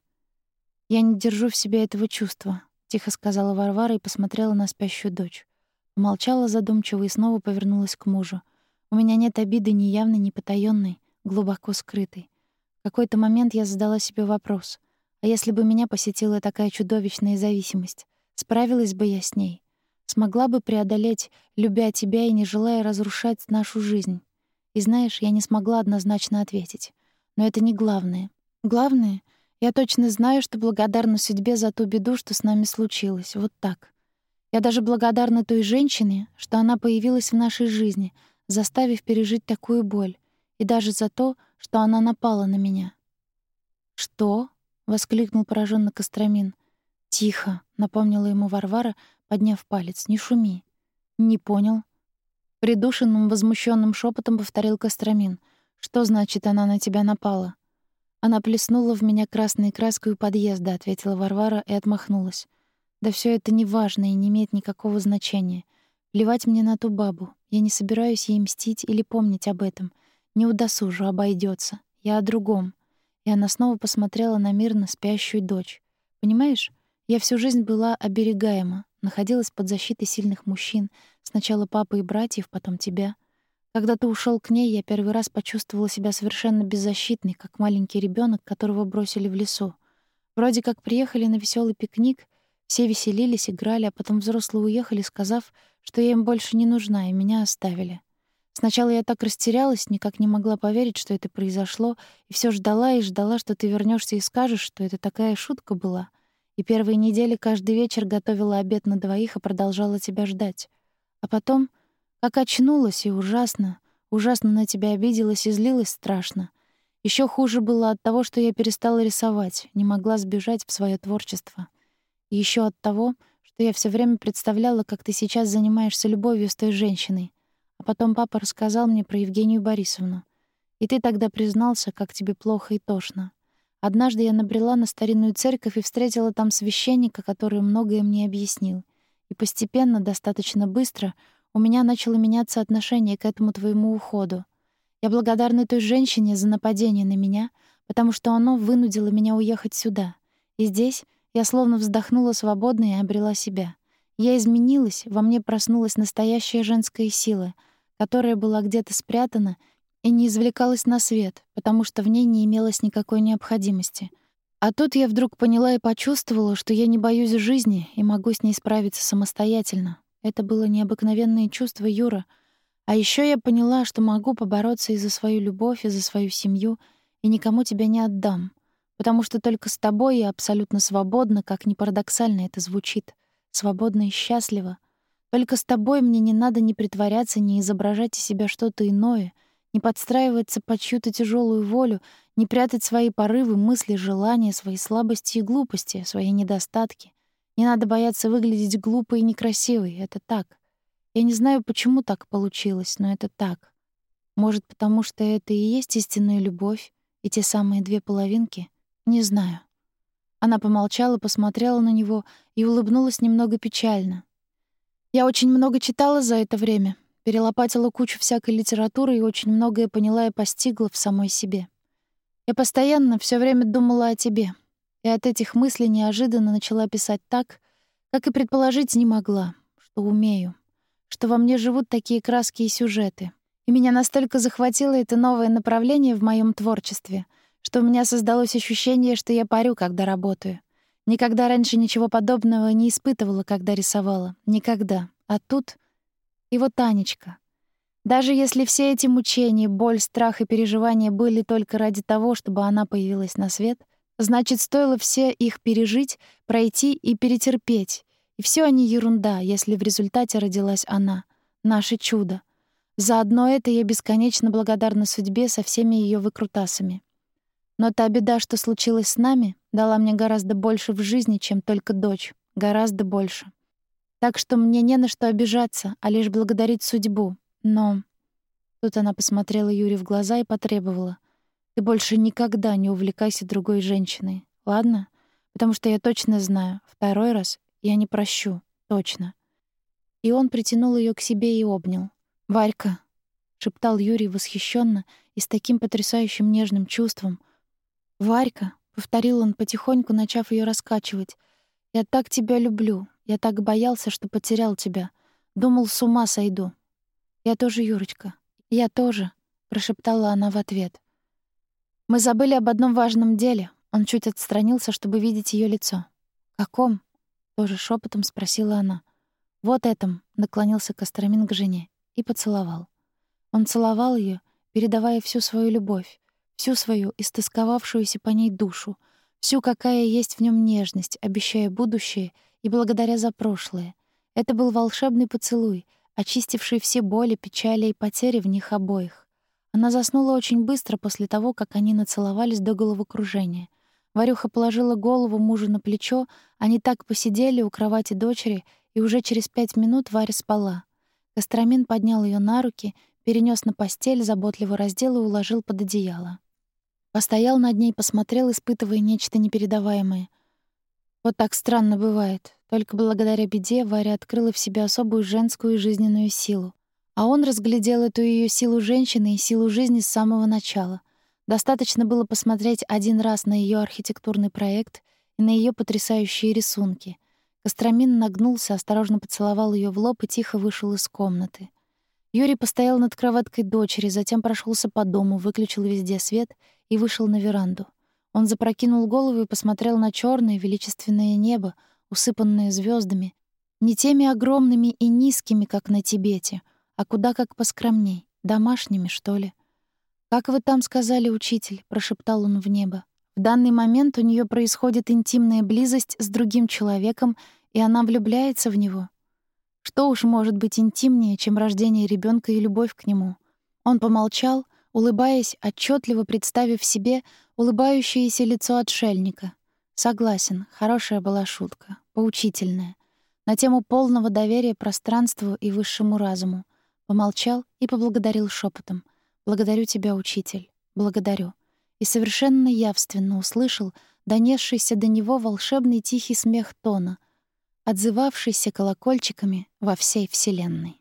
«Я не держу в себе этого чувства», — тихо сказала Варвара и посмотрела на спящую дочь. Помолчала задумчиво и снова повернулась к мужу. «У меня нет обиды ни явной, ни потаённой глубоко скрытый. В какой-то момент я задала себе вопрос: а если бы меня посетила такая чудовищная зависимость, справилась бы я с ней? Смогла бы преодолеть, любя тебя и не желая разрушать нашу жизнь? И знаешь, я не смогла однозначно ответить. Но это не главное. Главное, я точно знаю, что благодарна судьбе за ту беду, что с нами случилось. Вот так. Я даже благодарна той женщине, что она появилась в нашей жизни, заставив пережить такую боль и даже за то, что она напала на меня. «Что?» — воскликнул пораженно Костромин. «Тихо», — напомнила ему Варвара, подняв палец. «Не шуми». «Не понял». Придушенным, возмущенным шепотом повторил Костромин. «Что значит, она на тебя напала?» «Она плеснула в меня красной краской у подъезда», — ответила Варвара и отмахнулась. «Да все это не важно и не имеет никакого значения. Плевать мне на ту бабу. Я не собираюсь ей мстить или помнить об этом. Не удосужу, обойдется. Я о другом. И она снова посмотрела на мирно спящую дочь. Понимаешь, я всю жизнь была оберегаема, находилась под защитой сильных мужчин, сначала папы и братьев, потом тебя. Когда ты ушел к ней, я первый раз почувствовала себя совершенно беззащитной, как маленький ребенок, которого бросили в лесу. Вроде как приехали на веселый пикник, все веселились, играли, а потом взрослые уехали, сказав, что я им больше не нужна, и меня оставили. Сначала я так растерялась, никак не могла поверить, что это произошло, и все ждала и ждала, что ты вернешься и скажешь, что это такая шутка была. И первые недели каждый вечер готовила обед на двоих и продолжала тебя ждать. А потом, как очнулась и ужасно, ужасно на тебя обиделась и злилась страшно. Еще хуже было от того, что я перестала рисовать, не могла сбежать в свое творчество. И еще от того, что я все время представляла, как ты сейчас занимаешься любовью с той женщиной, потом папа рассказал мне про Евгению Борисовну. И ты тогда признался, как тебе плохо и тошно. Однажды я набрела на старинную церковь и встретила там священника, который многое мне объяснил. И постепенно, достаточно быстро, у меня начало меняться отношение к этому твоему уходу. Я благодарна той женщине за нападение на меня, потому что оно вынудило меня уехать сюда. И здесь я словно вздохнула свободно и обрела себя. Я изменилась, во мне проснулась настоящая женская сила, которая была где-то спрятана и не извлекалась на свет, потому что в ней не имелось никакой необходимости. А тут я вдруг поняла и почувствовала, что я не боюсь жизни и могу с ней справиться самостоятельно. Это было необыкновенное чувство, Юра. А еще я поняла, что могу побороться и за свою любовь, и за свою семью, и никому тебя не отдам, потому что только с тобой я абсолютно свободна, как ни парадоксально это звучит свободно и счастливо. Только с тобой мне не надо ни притворяться, ни изображать из себя что-то иное, не подстраиваться под чью-то тяжелую волю, не прятать свои порывы, мысли, желания, свои слабости и глупости, свои недостатки. Не надо бояться выглядеть глупой и некрасивой. Это так. Я не знаю, почему так получилось, но это так. Может, потому что это и есть истинная любовь, и те самые две половинки? Не знаю. Она помолчала, посмотрела на него и улыбнулась немного печально. «Я очень много читала за это время, перелопатила кучу всякой литературы и очень многое поняла и постигла в самой себе. Я постоянно все время думала о тебе, и от этих мыслей неожиданно начала писать так, как и предположить не могла, что умею, что во мне живут такие краски и сюжеты. И меня настолько захватило это новое направление в моем творчестве — что у меня создалось ощущение, что я парю, когда работаю. Никогда раньше ничего подобного не испытывала, когда рисовала. Никогда. А тут... И вот Анечка. Даже если все эти мучения, боль, страх и переживания были только ради того, чтобы она появилась на свет, значит, стоило все их пережить, пройти и перетерпеть. И все они ерунда, если в результате родилась она, наше чудо. За одно это я бесконечно благодарна судьбе со всеми ее выкрутасами. Но та беда, что случилась с нами, дала мне гораздо больше в жизни, чем только дочь. Гораздо больше. Так что мне не на что обижаться, а лишь благодарить судьбу. Но... Тут она посмотрела Юре в глаза и потребовала. «Ты больше никогда не увлекайся другой женщиной, ладно? Потому что я точно знаю, второй раз я не прощу, точно». И он притянул ее к себе и обнял. «Варька», — шептал Юрий восхищенно и с таким потрясающим нежным чувством. «Варька», — повторил он потихоньку, начав ее раскачивать, — «я так тебя люблю, я так боялся, что потерял тебя. Думал, с ума сойду». «Я тоже, Юрочка, я тоже», — прошептала она в ответ. «Мы забыли об одном важном деле». Он чуть отстранился, чтобы видеть ее лицо. «Каком?» — тоже шепотом спросила она. «Вот этом», — наклонился Костромин к жене и поцеловал. Он целовал ее, передавая всю свою любовь, всю свою истосковавшуюся по ней душу, всю, какая есть в нем нежность, обещая будущее и благодаря за прошлое. Это был волшебный поцелуй, очистивший все боли, печали и потери в них обоих. Она заснула очень быстро после того, как они нацеловались до головокружения. Варюха положила голову мужу на плечо, они так посидели у кровати дочери, и уже через пять минут Варя спала. Костромин поднял ее на руки, перенес на постель, заботливо раздел и уложил под одеяло. Постоял над ней, посмотрел, испытывая нечто непередаваемое. Вот так странно бывает. Только благодаря беде Варя открыла в себе особую женскую жизненную силу. А он разглядел эту ее силу женщины и силу жизни с самого начала. Достаточно было посмотреть один раз на ее архитектурный проект и на ее потрясающие рисунки. Костромин нагнулся, осторожно поцеловал ее в лоб и тихо вышел из комнаты. Юрий постоял над кроваткой дочери, затем прошелся по дому, выключил везде свет и вышел на веранду. Он запрокинул голову и посмотрел на черное величественное небо, усыпанное звездами, не теми огромными и низкими, как на Тибете, а куда как поскромней, домашними, что ли. «Как вы там сказали, учитель?» — прошептал он в небо. «В данный момент у нее происходит интимная близость с другим человеком, и она влюбляется в него. Что уж может быть интимнее, чем рождение ребенка и любовь к нему? Он помолчал, улыбаясь, отчетливо представив себе улыбающееся лицо отшельника. Согласен, хорошая была шутка, поучительная, на тему полного доверия пространству и высшему разуму. Помолчал и поблагодарил шепотом: "Благодарю тебя, учитель. Благодарю". И совершенно явственно услышал донесшийся до него волшебный тихий смех Тона — отзывавшийся колокольчиками во всей Вселенной.